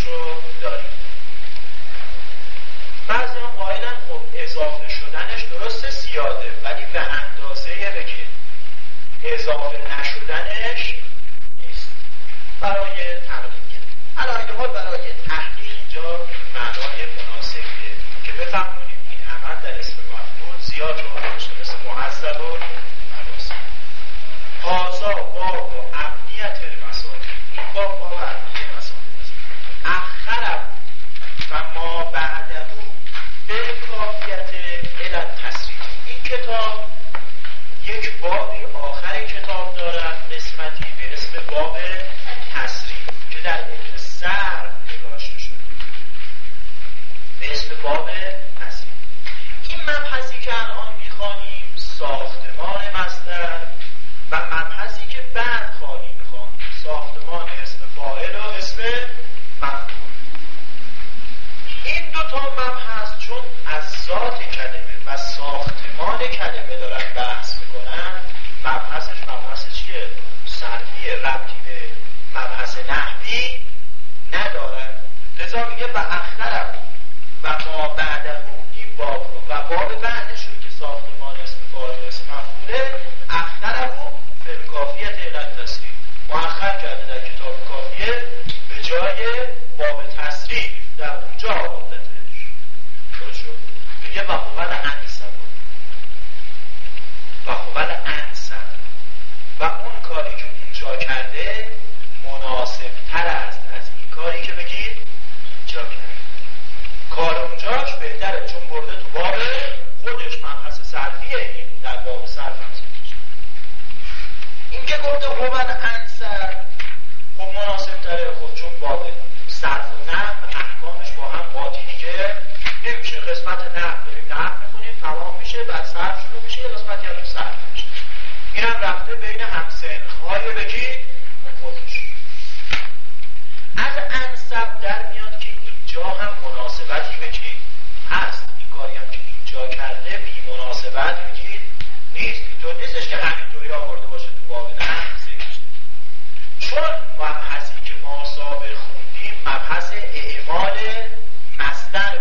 خودش رو داریم. بعضی هم قائلن خب اضافه شدنش درست زیاده ولی به اندازه بگید اضافه نشدنش نیست برای تقریب علایه حال برای تحقیق اینجا معنای مناسبیه که بفهمونیم این عمل در اسم مفعول زیاد رو باشه مثل محذب و مراسم هازا باب و ابنیت المساجد این باب باب ابنیت مساجد اخر و ما بعده به کافیت علت تصریف این کتاب یک بابی آخر کتاب دارد قسمتی به اسم باب تصریف که در علم سر نگاشته شده به اسم باب تصریف این مبحثی که الان می‌خوانیم ساختمان مصدر و مبحثی که بعد خواهیم خوان ساختمان اسم فاعل و اسم مفعول این دو تا مبحث چون از ذات کلمه و ساختمان کلمه دارن بحث می‌کنن مبحثش مبحث چیه؟ سرفی ربطی به مبحث نحوی ندارن لذا میگه و اخر و ما بعده این باب رو و باب بعدش رو که ساختمان اسم فاعل اسم مفعوله اخر کافیت علت تصریف مؤخر کرده در کتاب کافیه به جای باب تصریف در اونجا آوردتش میگه و هوال انسب و هوال انسب و اون کاری که اونجا کرده است. از این کاری که بگید اینجا کرده کار اونجاش بهتره چون برده تو باب خودش مبحث صرفیه این در باب صرف این که گفته هومن انسر خب مناسب تره خب چون باب صرف و نحو احکامش با هم قاطی دیگه نمیشه. قسمت نحو داریم نحو می‌کنیم تمام میشه بعد صرف شروع میشه قسمتی هم صرف میشه. هم رفته بین همسنخهای بگی خودش از انسب در میاد که اینجا هم مناسبتی بگی هست این کاری هم که اینجا کرده بی مناسبت بگید نیست اینطور نیستش که همینطوری آورده باشه تو باب نه چون مبحثی که ما سابق خوندیم مبحث اعمال مصدر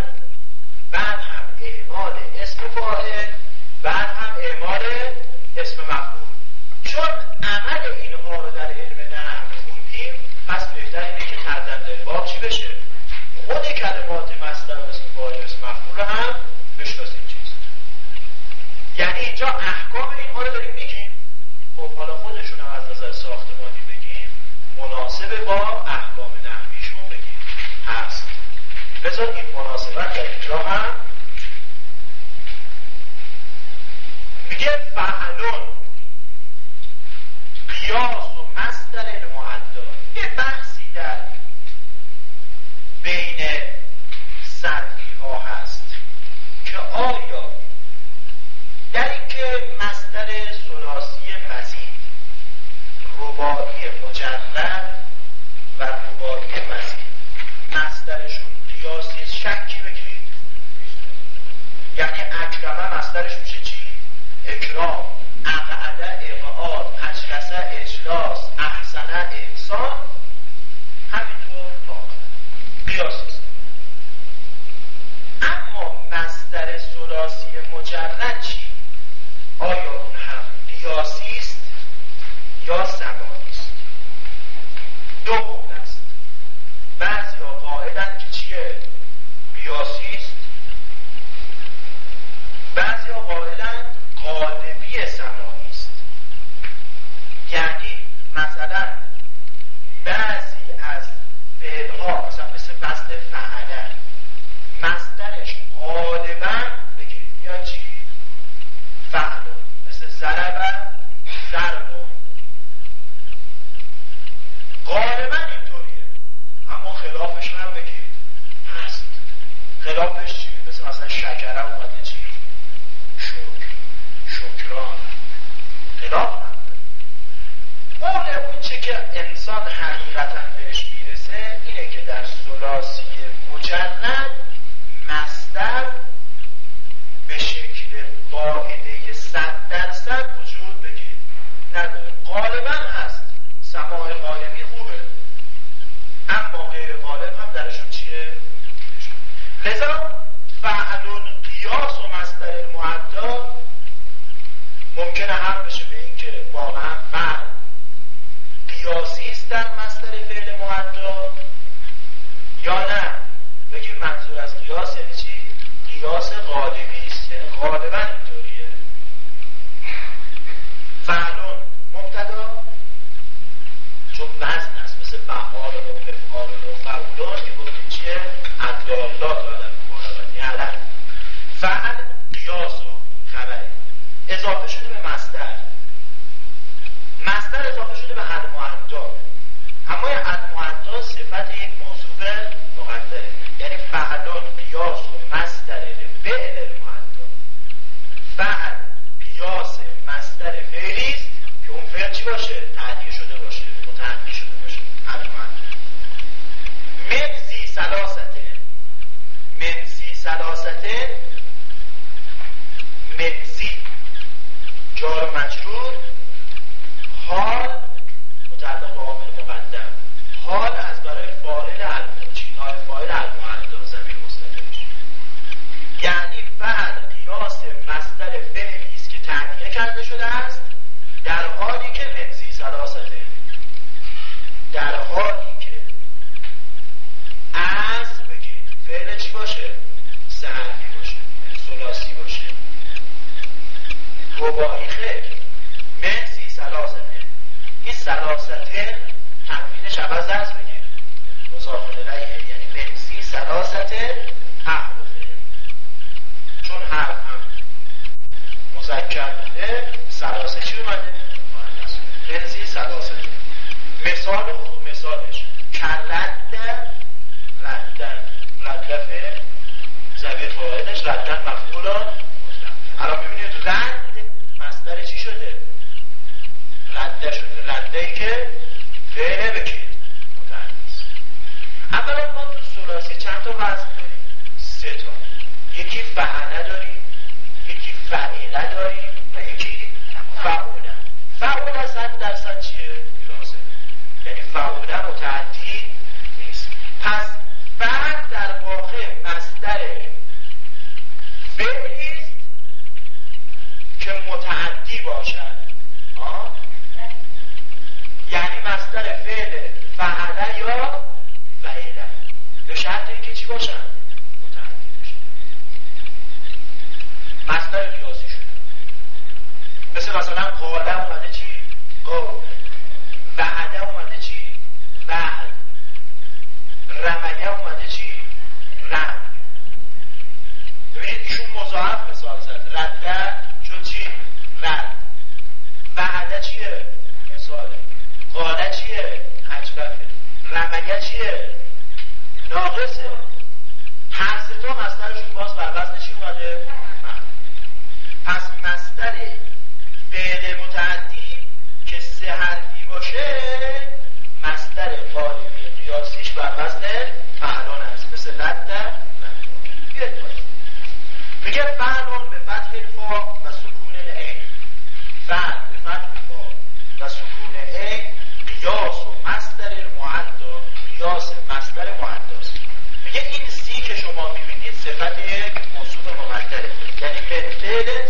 بعد هم اعمال اسم فاعل بعد هم اعمال اسم مفعول چون عمل اینها رو در علم نحو خوندیم پس بهتر اینه که تردد باب چی بشه؟ خود کلمات مصدر و اسم فاعل اسم مفعول رو هم بشناسیم چیست یعنی اینجا احکام اینها رو داریم میگیم. خب حالا خودشون هم از نظر ساختمانی بگیم. مناسب با احکام نحویشون بگیم. هست. بذار این مناسبت در اینجا هم میگه افعال مطلق قابل و فعولان که گفتیم چیه دو از سرشون باز بر وزنش اومده. پس مستر فعل متعدی که سه حرفی باشه مستر قالبی قیاسیش بر وزن فعلان است. مثل لد میگه فعل صفت موصول مقدره یعنی به فعل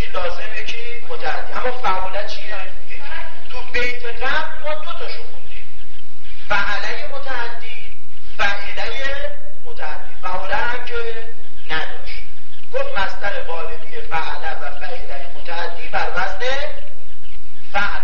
که لازمه که متعدی اما فعالت چیه؟ تو بیت قبل ما دو تاشو خوندیم. فعله متعدی فعله متعدی. فعله هم که نداشت. گفت مستر غالبی فعله و فعله متعدی بر وزن فعل.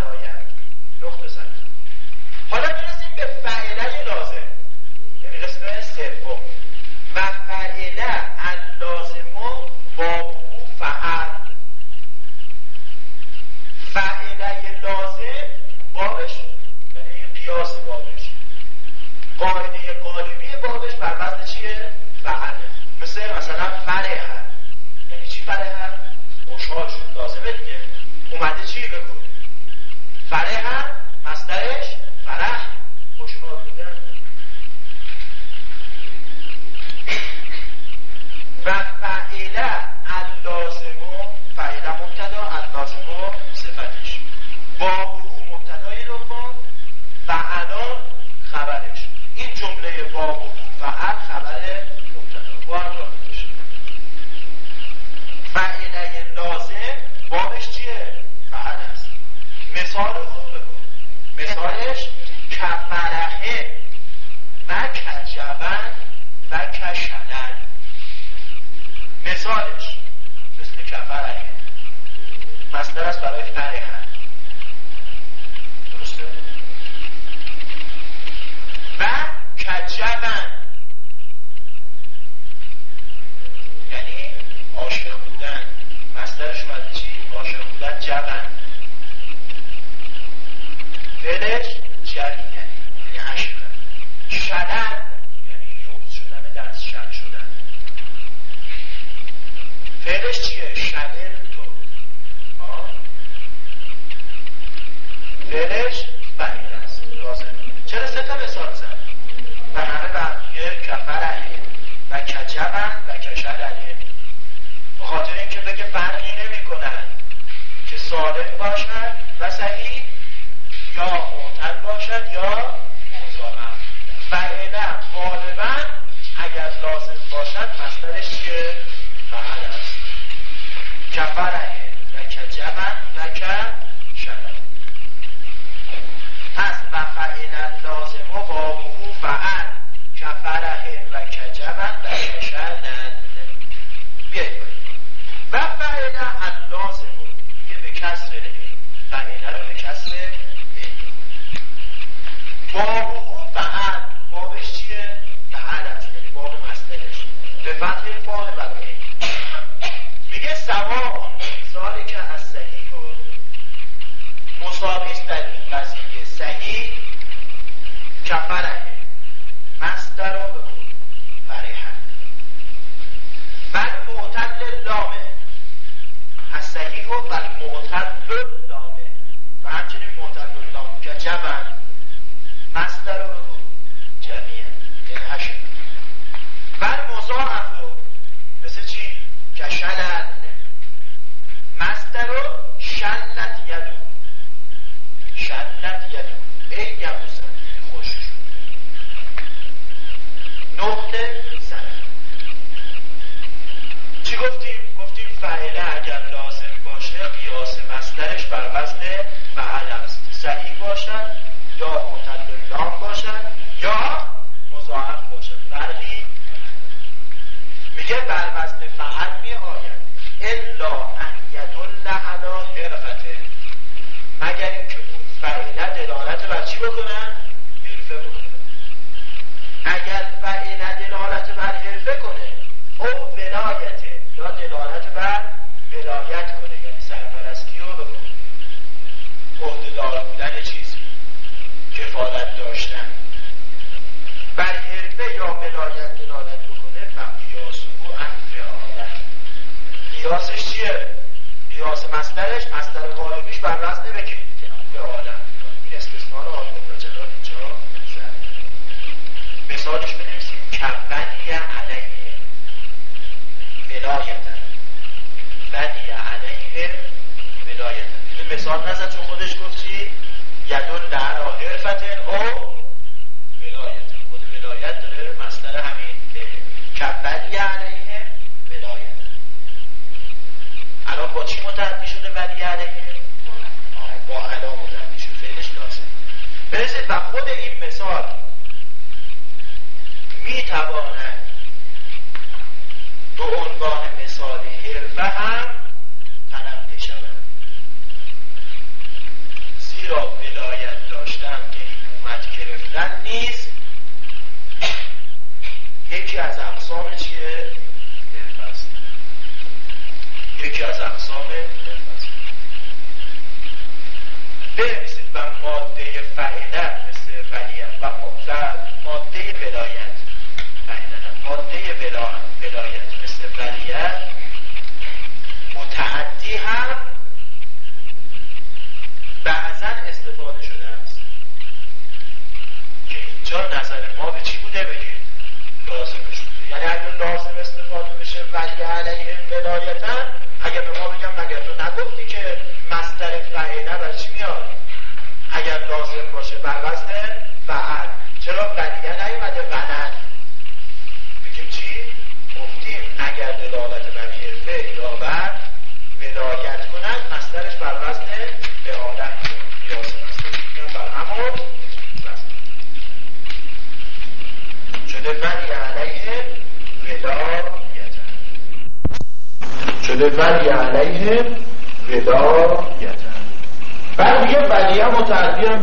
مثالش مثل کفرک مصدر است برای فرح. باب بعد بابش چیه؟ فعل یعنی باب مسترش. به فتح فعل برای میگه سوا سوالی که از صحیح و مساویست در این قضیه صحیح کفر understand.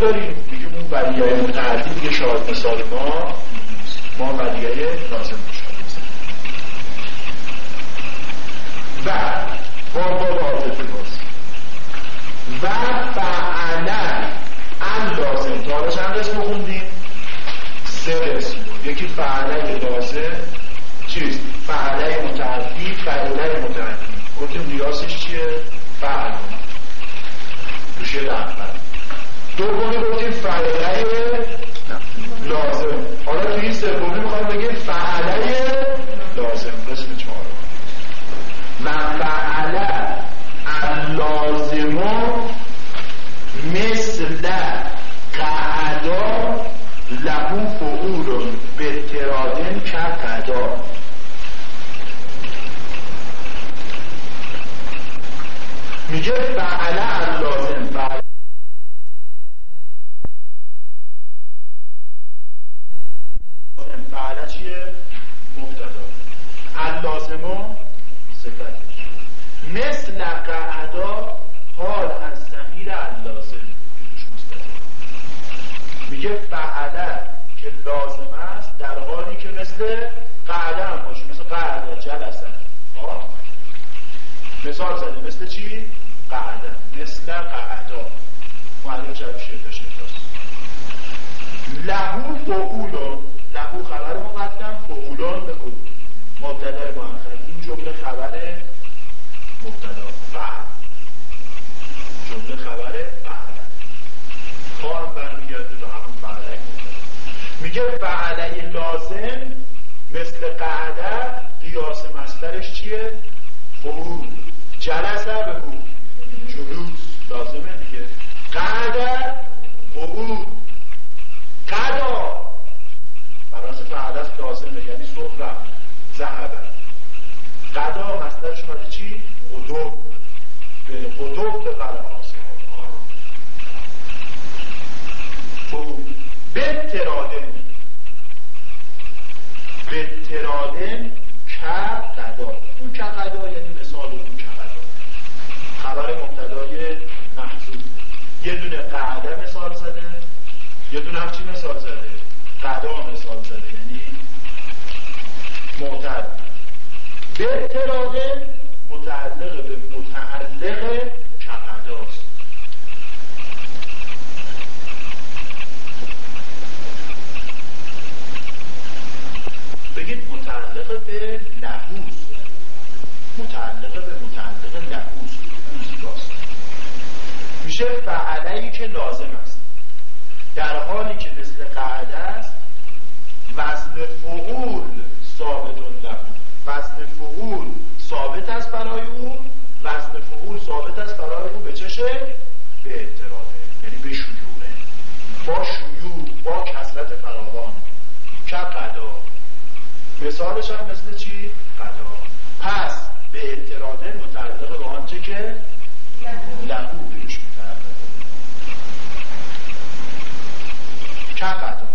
studied se pone زهب قدا مصدرش مالی چی؟ قدوب به قدوب که قدا بترادن بترادن که قدا اون که قدا یعنی مثال اون که قدا خبر مبتدای محضوب. یه دونه قعده مثال زده. یه دونه به اعتراضه متعلق به متعلق کقداست بگید متعلق به لحوز متعلق به متعلق موزیکاست میشه فعلهی که لازم است. در حالی که مثل قعده است وزن فعول ثابت لحو وزن فعول ثابت است برای او وزن فعول ثابت است برای او به چشه به اعتراضه یعنی به شیوعه با شیوع با کسرت فراوان که قدا مثالش هم مثل چی؟ قدا پس به اعتراضه متعلق به آنچه که؟ لهو بهش متعلقه که قدا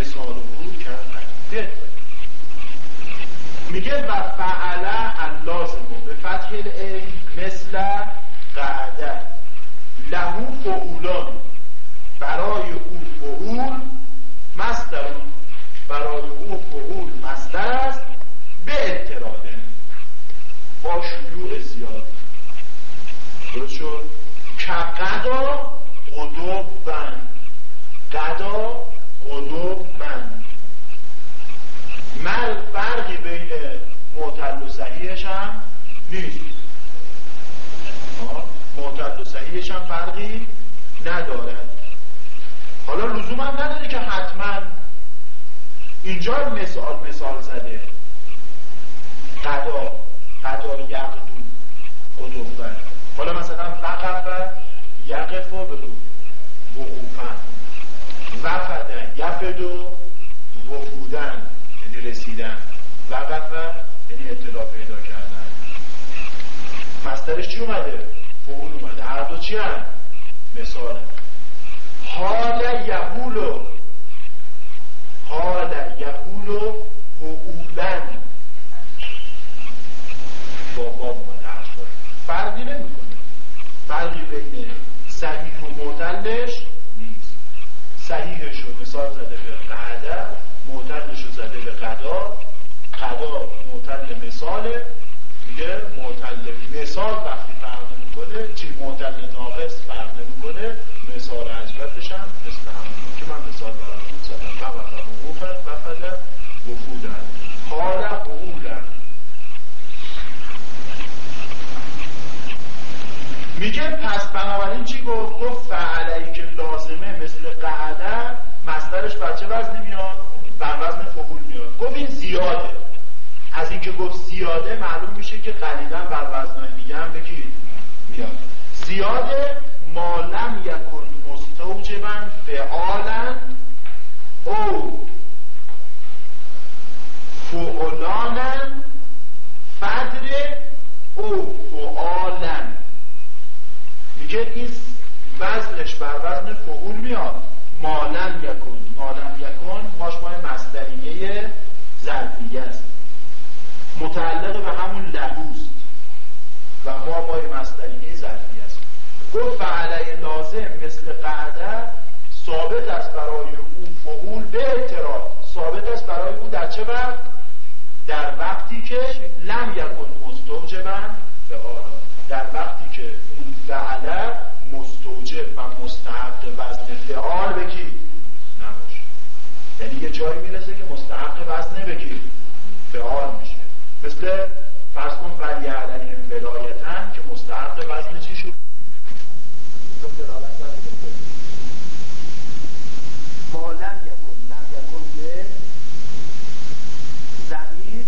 مثال او که قدا میگه و فعله اللازم به فتح مثل قعده. لهو فعولان برای او فعول مسترون برای او فعول مستر است به اعتراده با شیوع زیاد درست شد که قدا قدوب بند قدا قدوب بند مل فرقی بین معتل و صحیحش هم نیست معتل و صحیحش هم فرقی نداره حالا لزوم هم نداره که حتما اینجا مثال مثال زده؟ قدا قدا یقدو قدوفن حالا مثلا وقف یقف و بدو وقوفن. وفده یفدو وفودن یعنی رسیدن. وقف یعنی اطلاع پیدا کردن. مسترش چی اومده؟ فعول اومده. هر دو چی هم؟ مثال. حال یهولو. حال یهولو حعولن با باب اومده فرقی نمی‌کنه فرقی بین صحیح و معتلش نیست صحیحش رو مثال زده به قعده معتلش رو زده به قدا قدا معتل مثاله میگه معتل مثال وقتی فرق نمی‌کنه معتل ناقص فرق نمی‌کنه. مثال عجبتش هم مثل هم که من مثال براتون زدم فقط حقوقت وفد وفودن حال حقولن میگه پس بنابراین چی گفت؟ گفت فعلی که لازمه مثل قعده مصدرش بر چه وزنی میاد؟ بر وزن فعول میاد. گفت این زیاده. از اینکه گفت زیاده معلوم میشه که قلیلا بر وزنهای دیگه هم بگید زیاده مالم یکن مستوجبا فعالا او فعلانا فدر او فعالا. میگه این وزنش بر وزن فعول میاد. مالن یکن مالن یکن ماش ماه مصدریه ظرفیه است. متعلق به همون لهوست و ما مای مصدریه ظرفیه است گفت فعله لازم مثل قعده ثابت است برای او فعول به اعتراض. ثابت است برای او در چه وقت در وقتی که لم یکن مستوجبا به در وقتی که اون فعله مستوجب و مستحق وزن فعال بگی نباشه. یعنی یه جایی می‌رسه که مستحق وزن بگی فعال میشه. مثل فرض کن ولی علیهم ولایتن که مستحق وزن چی شد مالن یکن لم یکن به زمین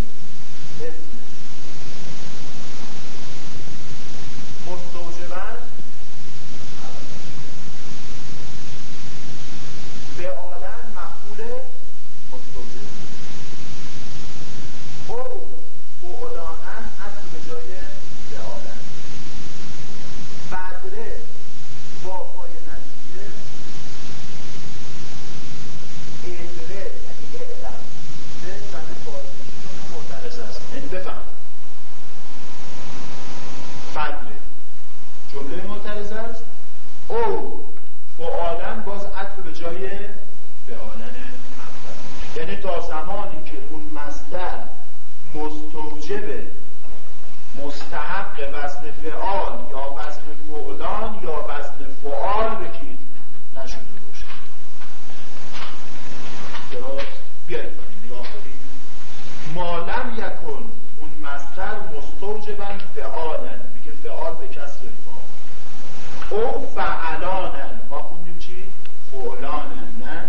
اسم مستوجبا فعالا مفعول مستوجب او فعلا تا زمانی که اون مصدر مستوجب مستحق وزن فعال یا وزن فعلان یا وزن فعال بگید نشده باشه درست بیایید نگاه کنید ما لم یکن اون مصدر مستوجبا فعالن میگه فعال به کسر فا او فعلانن ما خوندیم چی؟ فعلانن نه؟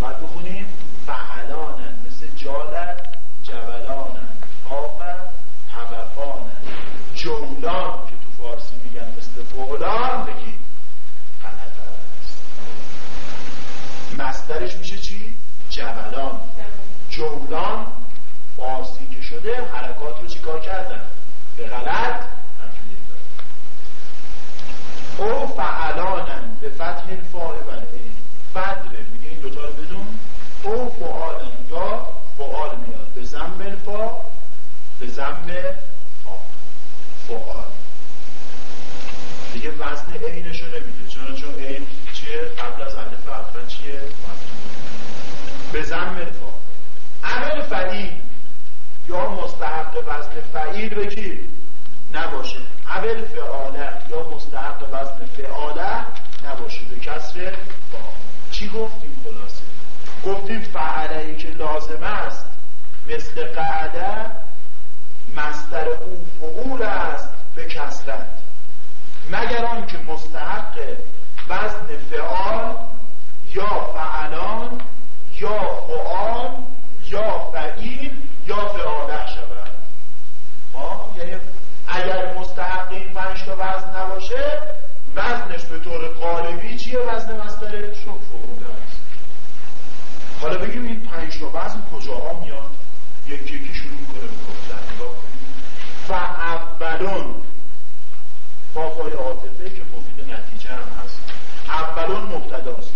باید بخونیم فعلانن مثل جالت جبلانن آقا طبقانن جولان که تو فارسی میگن مثل فعلان بگید غلط است مصدرش میشه چی؟ جبلان جولان فارسی که شده حرکات رو چیکار کردن تفریق او فعلانن به فتح الفاء و العین فدره میگه این دوتا رو بدون. او فعالن یا فعال میاد. به زم الفا به زم فعال. دیگه وزن عینش رو نمیگه. چون چون عین چیه؟ قبل از الف اول چیه؟ به زم الفا. عمل فعیل یا مستحق وزن فعیل بگیر نباشه. اول فعاله یا مستحق وزن فعاله نباشه. به کسر با. چی گفتیم خلاصه؟ گفتیم فعله ای که لازم است مثل قعده مستر او فعول است به کسرت مگر آنکه مستحق وزن فعال یا فعلان یا فعال یا فعیل یا فعاله شود یعنی اگر مستحق این پنج تا وزن نباشه وزنش به طور قالبی چیه وزن مستره؟ شک فعوله است. حالا بگیم این پنج تا وزن کجاها میاد یکی یکی شروع می‌کنه به گفتن نگاه کنید فاولون با پای عاطفه که مفید نتیجه هم هست. اولون مبتداست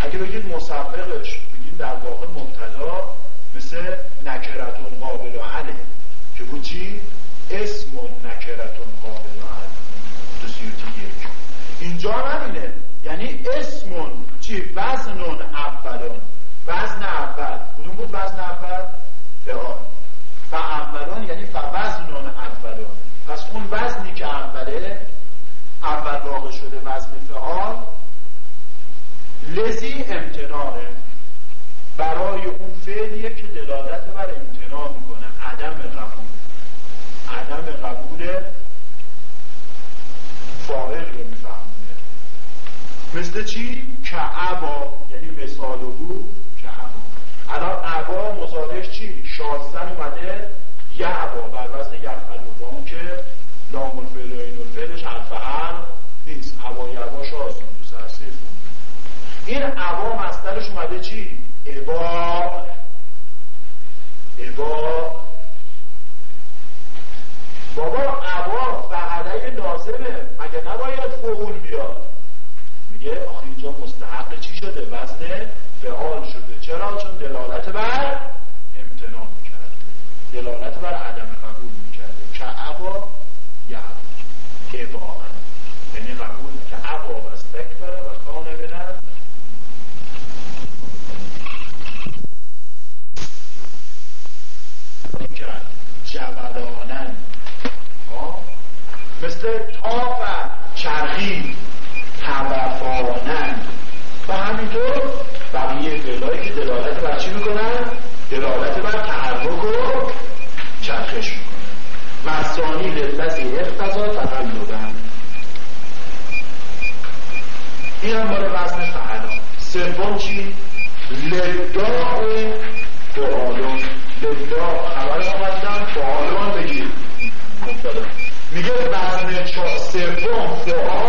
اگه بگید مسبقش بگید در واقع مبتدا مثل نکرتون قابل حله که بود چی؟ اسم نکرتون قابل حل تو سیوتی یک اینجا همینه یعنی اسم چی؟ وزن اولون. وزن اول. کدوم بود وزن اول؟ فعال. و اولون یعنی فوزن اولون. پس اون وزنی که اوله اول واقع شده وزن فعال لذی امتنانه برای اون فعلیه که دلالت مثل چی؟ که عبا یعنی مثال او که عبا الان عبا مصالحش چی؟ شازن اومده یعبا بر وزن یفعل اون که لام الفعل و الفعلش حرف حرف نیست. عبا یعبا شاز تو سرسیف. این عبا مصدرش اومده چی؟ عبا. عبا بابا عبا فعله لازمه مگه نباید فعول بیاد میگه آخه اینجا مستحق چی شده؟ وزن فعال شده. چرا چون دلالت بر امتناع می‌کرده دلالت بر عدم قبول می‌کرده که عبا یا عبا یعنی قبول که عبا و استکبره و کانه بنر کرد جبلانن مثل تاف چرخی طبفانن و همینطور بقیه فعلایی که دلالت بر چی می‌کنن؟ دلالت بر تحرک و چرخش می‌کنن و ثانی للذی اقتضا تقلبن این هم مال وزن فعلا سوم چی؟ لداء فعالون لداء خبر آمدن فعالون بگیر. میگه وزن سوم فعال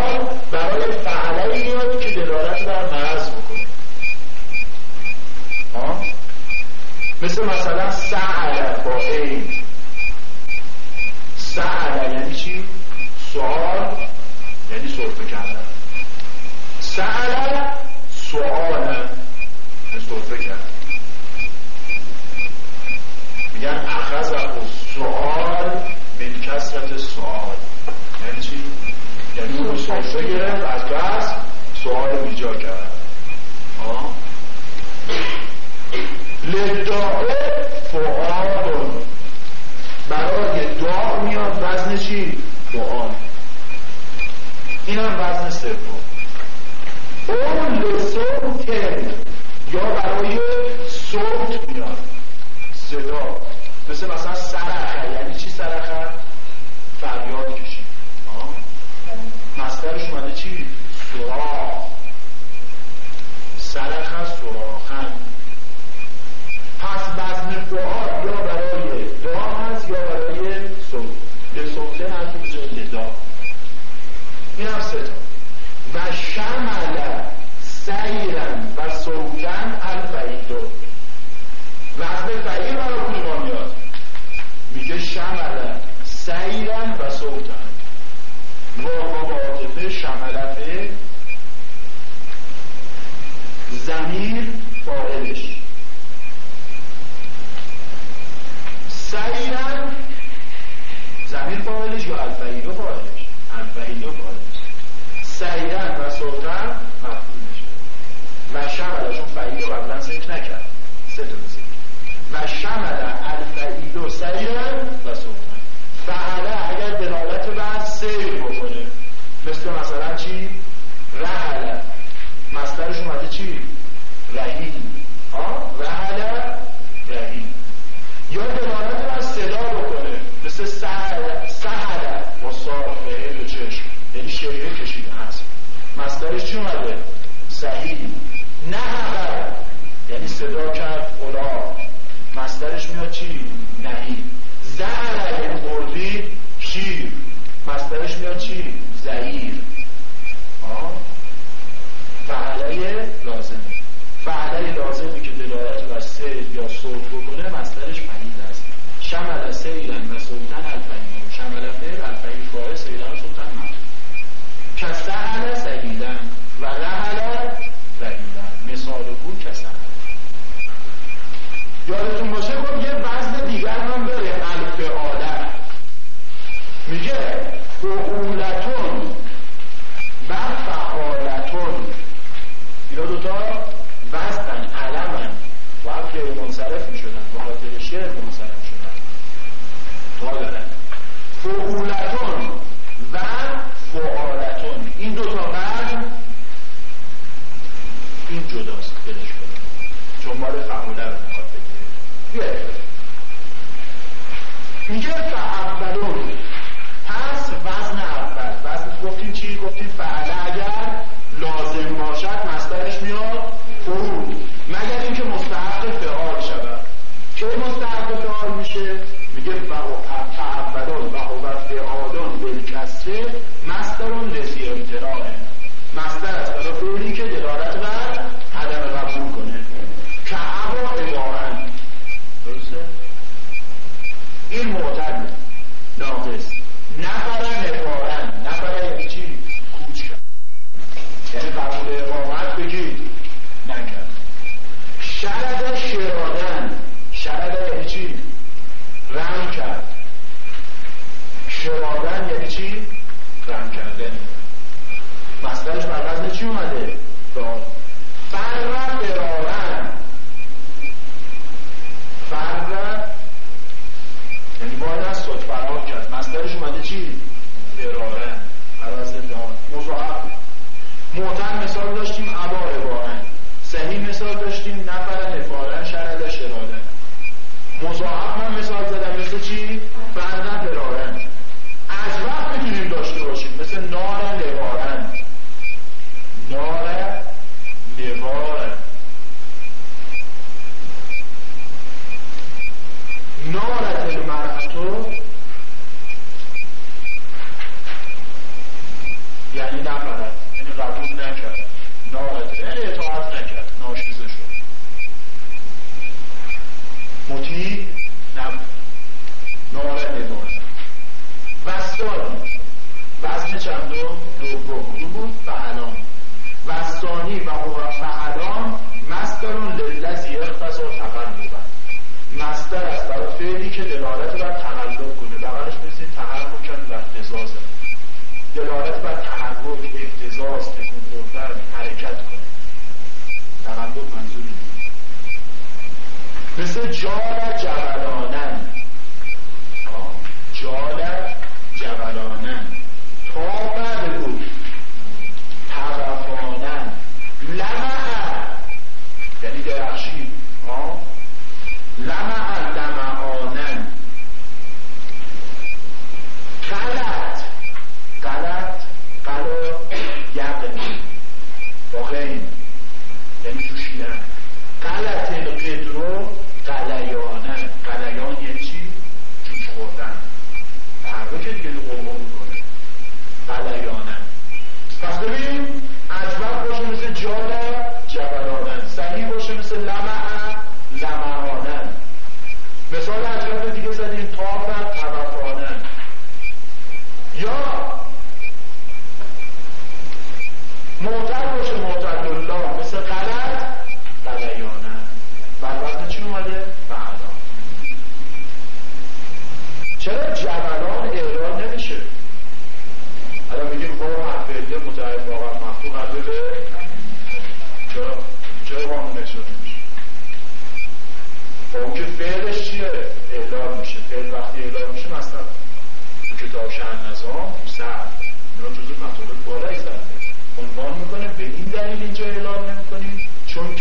شمل سیرن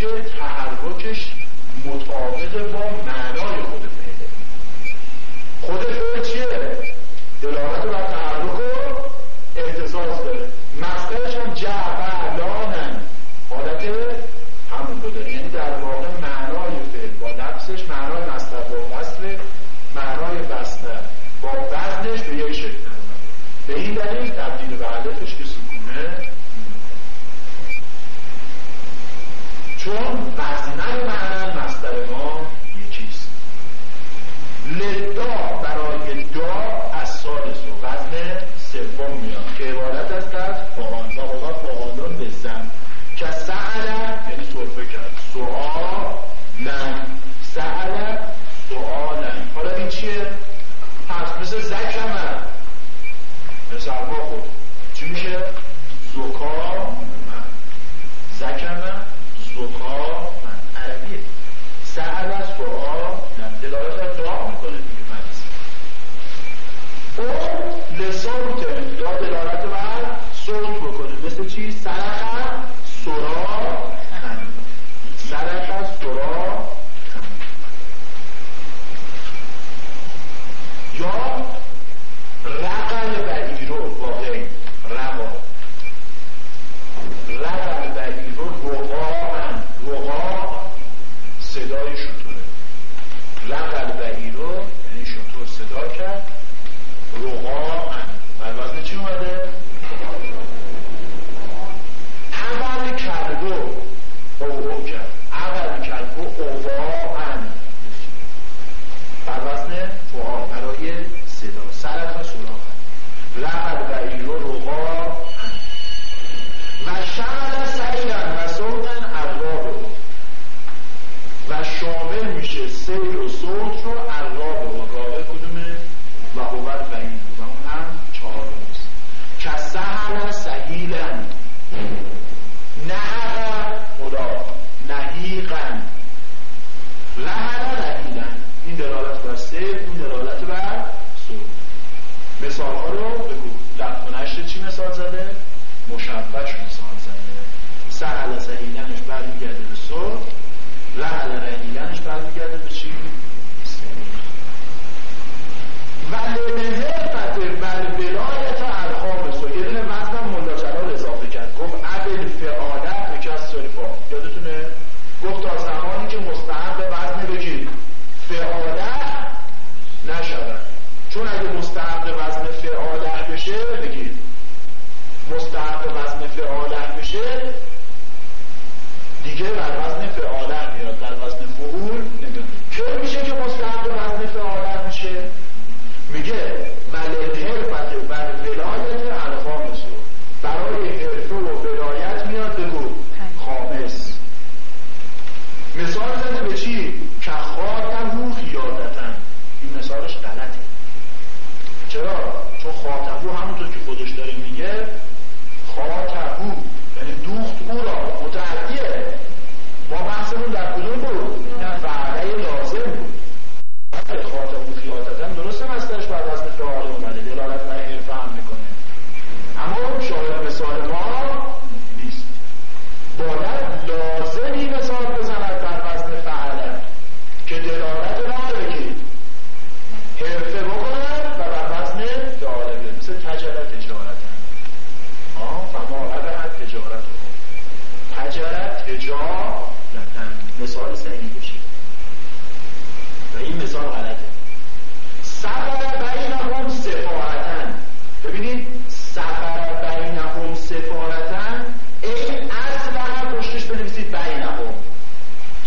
تحرکش چون اگه مستحب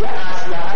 Gracias.